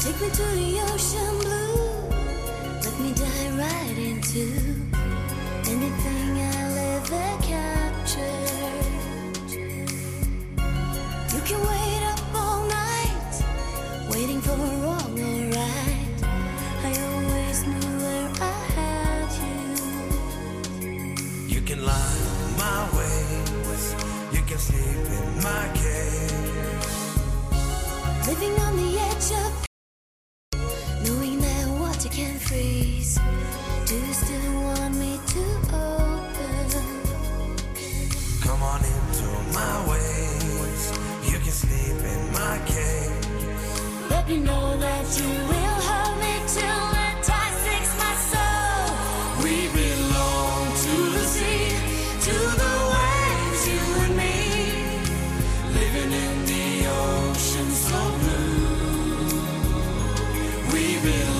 Take me to the ocean blue. Let me dive right into anything I'll ever capture. You can wait up all night, waiting for all alright. I always knew where I had you. You can lie my ways. You can sleep in my cage. Living on the edge of Come on into my ways. You can sleep in my cage. Let me know that you will hold me till the tide sinks my soul. We belong to the sea, to the waves, you and me. Living in the ocean so blue. We belong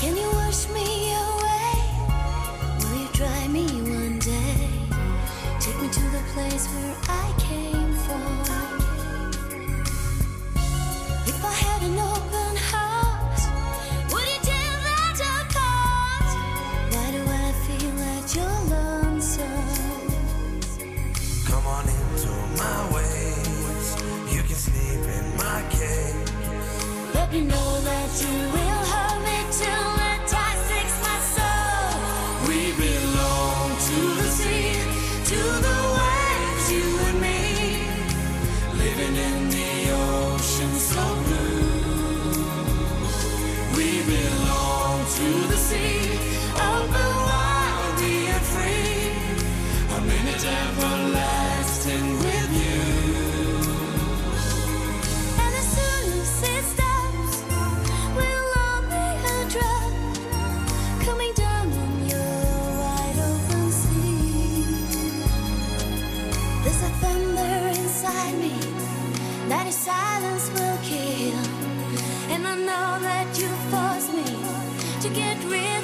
Can you wash me away? Will you dry me one day? Take me to the place where I came from. If I had an open heart, would you tear that apart? Why do I feel that you're lonesome? Come on into my ways. You can sleep in my cage. Let me know that you will Living in the ocean so blue. We belong to the sea, that is silence will kill, and I know that you forced me to get rid